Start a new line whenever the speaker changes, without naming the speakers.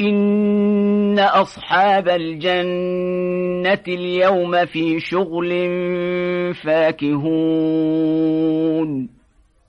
إن أصحاب الجنة اليوم في شغل فاكهون.